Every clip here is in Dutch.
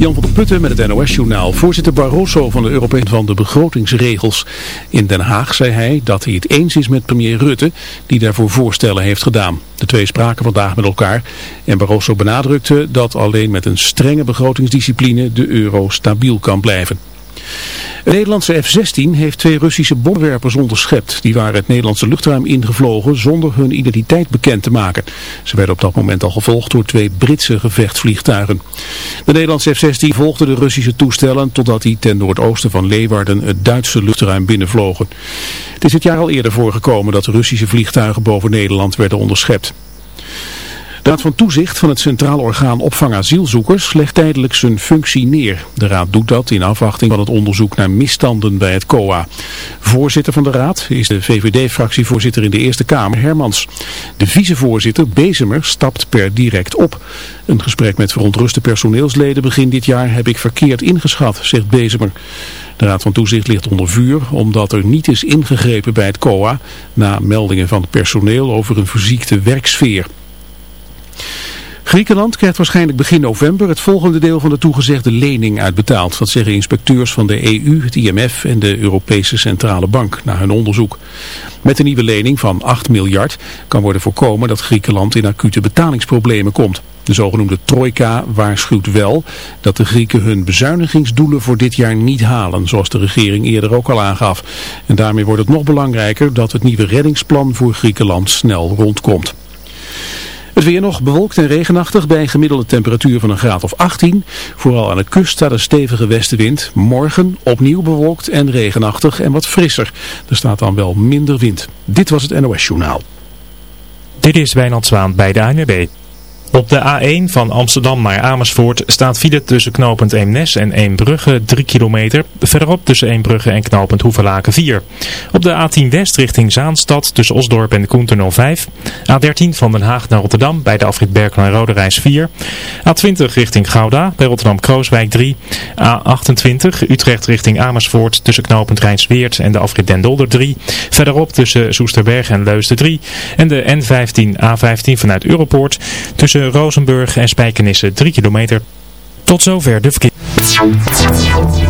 Jan van der Putten met het NOS-journaal. Voorzitter Barroso van de Europese van de begrotingsregels. In Den Haag zei hij dat hij het eens is met premier Rutte, die daarvoor voorstellen heeft gedaan. De twee spraken vandaag met elkaar en Barroso benadrukte dat alleen met een strenge begrotingsdiscipline de euro stabiel kan blijven. Een Nederlandse F-16 heeft twee Russische bomwerpers onderschept. Die waren het Nederlandse luchtruim ingevlogen zonder hun identiteit bekend te maken. Ze werden op dat moment al gevolgd door twee Britse gevechtsvliegtuigen. De Nederlandse F-16 volgde de Russische toestellen totdat die ten noordoosten van Leeuwarden het Duitse luchtruim binnenvlogen. Het is het jaar al eerder voorgekomen dat Russische vliegtuigen boven Nederland werden onderschept. De Raad van Toezicht van het Centraal Orgaan Opvang Asielzoekers legt tijdelijk zijn functie neer. De Raad doet dat in afwachting van het onderzoek naar misstanden bij het COA. Voorzitter van de Raad is de VVD-fractievoorzitter in de Eerste Kamer, Hermans. De vicevoorzitter, Bezemer, stapt per direct op. Een gesprek met verontruste personeelsleden begin dit jaar heb ik verkeerd ingeschat, zegt Bezemer. De Raad van Toezicht ligt onder vuur omdat er niet is ingegrepen bij het COA na meldingen van het personeel over een verziekte werksfeer. Griekenland krijgt waarschijnlijk begin november het volgende deel van de toegezegde lening uitbetaald. Dat zeggen inspecteurs van de EU, het IMF en de Europese Centrale Bank na hun onderzoek. Met de nieuwe lening van 8 miljard kan worden voorkomen dat Griekenland in acute betalingsproblemen komt. De zogenoemde trojka waarschuwt wel dat de Grieken hun bezuinigingsdoelen voor dit jaar niet halen, zoals de regering eerder ook al aangaf. En daarmee wordt het nog belangrijker dat het nieuwe reddingsplan voor Griekenland snel rondkomt. Het weer nog bewolkt en regenachtig bij een gemiddelde temperatuur van een graad of 18. Vooral aan de kust staat een stevige westenwind. Morgen opnieuw bewolkt en regenachtig en wat frisser. Er staat dan wel minder wind. Dit was het NOS Journaal. Dit is Wijnand Zwaan bij de ANWB. Op de A1 van Amsterdam naar Amersfoort staat file tussen knooppunt Eemnes en Eembrugge 3 kilometer. Verderop tussen Eembrugge en knooppunt Hoevelaken 4. Op de A10 West richting Zaanstad tussen Osdorp en Koentunnel 5. A13 van Den Haag naar Rotterdam bij de afrit Berkel en Rode Reis 4. A20 richting Gouda bij Rotterdam-Krooswijk 3. A28 Utrecht richting Amersfoort tussen knooppunt Rijnsweert en de afrit Den Dolder 3. Verderop tussen Soesterberg en Leusden 3. En de N15 A15 vanuit Europoort tussen tussen Rozenburg en Spijkenisse 3 kilometer. Tot zover de verkeer.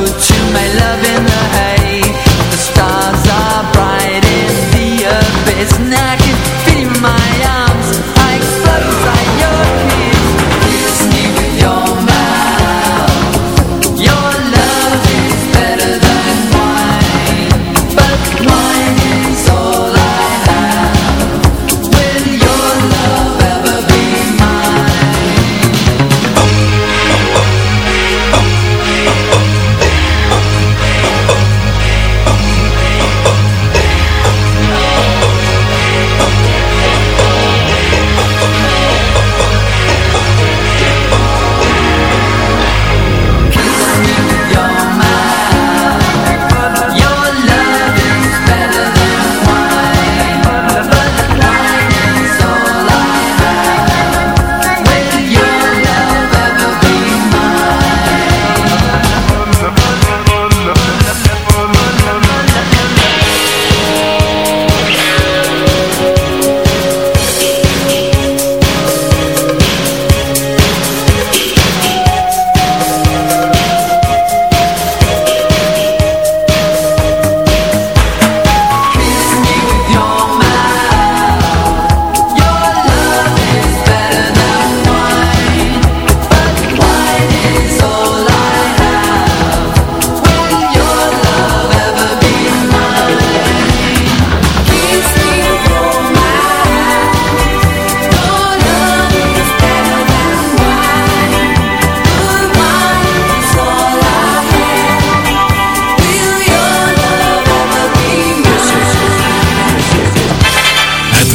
would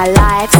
my life.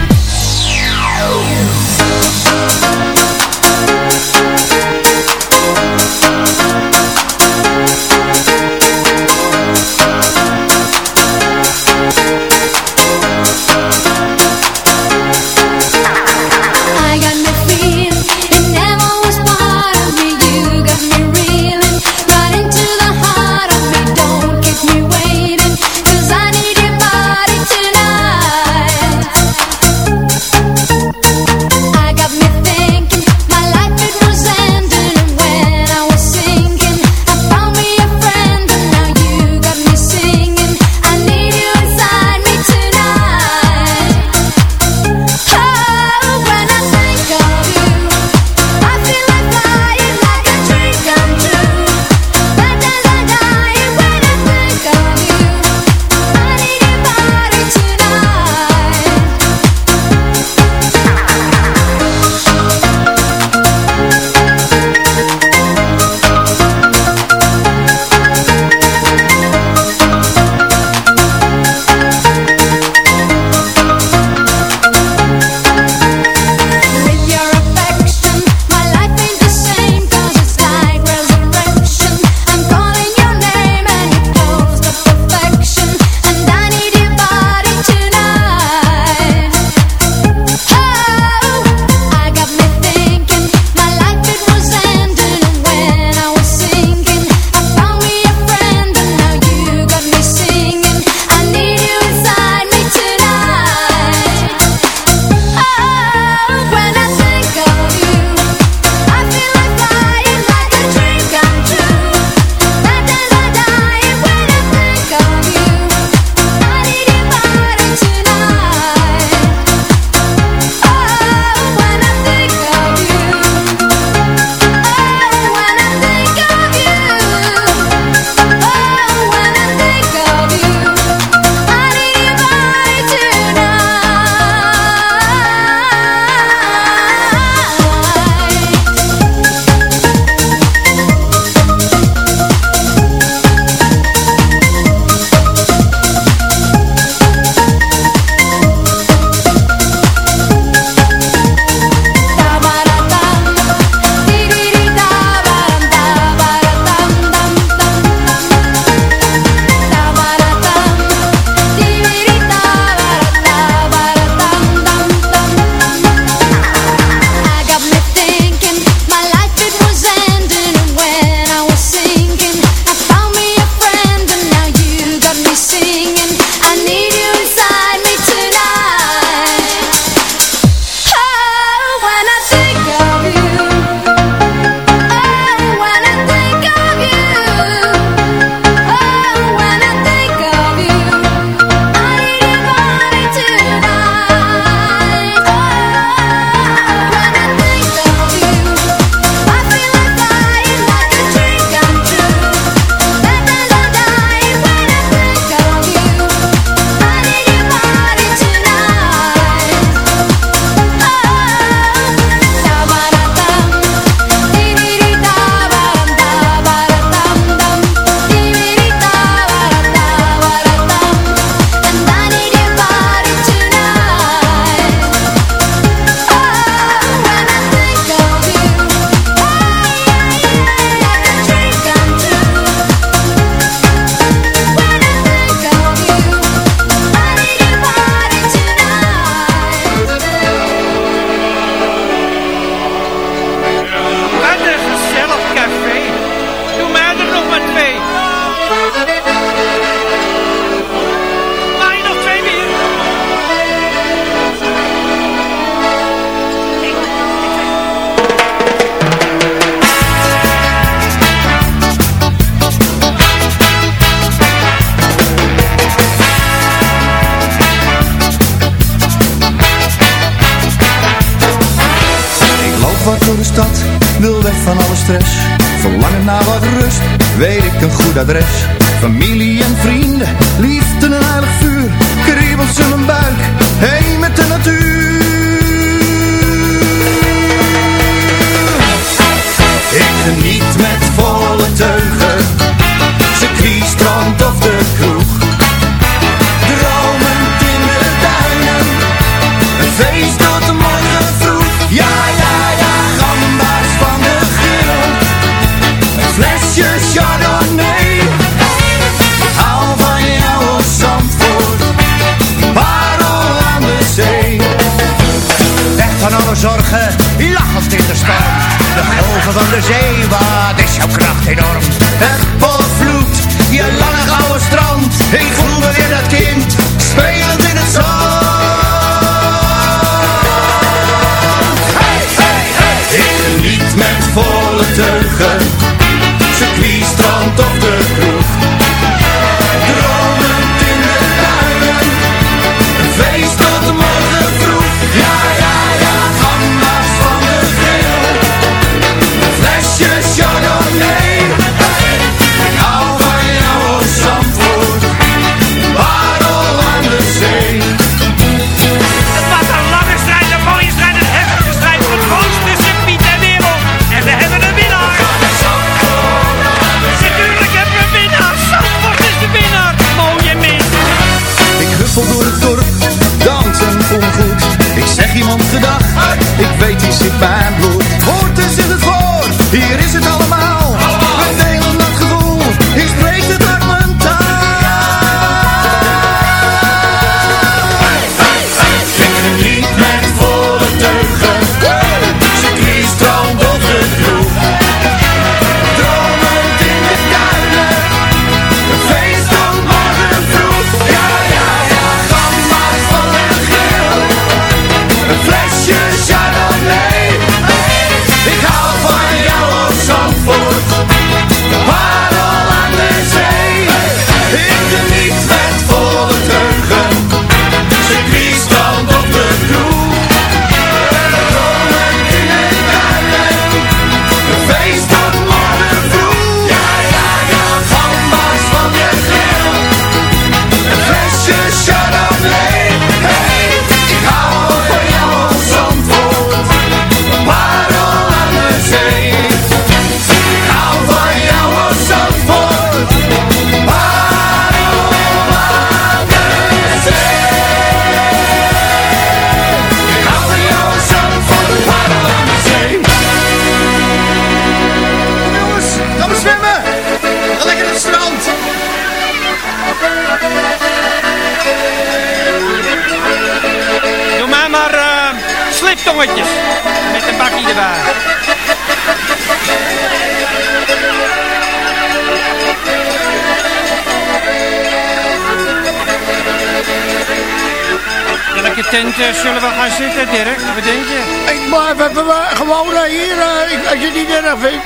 Zullen we gaan zitten, direct? Wat denk je? Ik we hebben gewoon eh, hier, eh, als je niet erg vindt.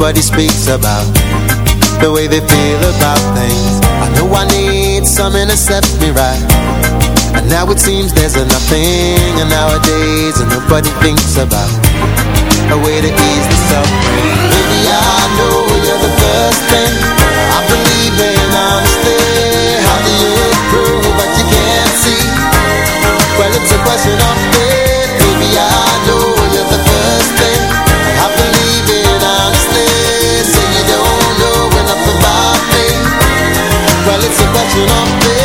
nobody speaks about The way they feel about things. I know I need something to set me right. And now it seems there's a nothing And nowadays nobody thinks about A way to ease the suffering. Baby I know you're the first thing. I believe in honestly How do you prove what you can't see? Well it's a question of faith flexing off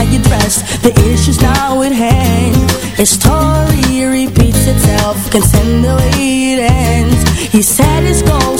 how you dressed The issues now at hand. Your story repeats itself. Can send the way it ends. He said his goals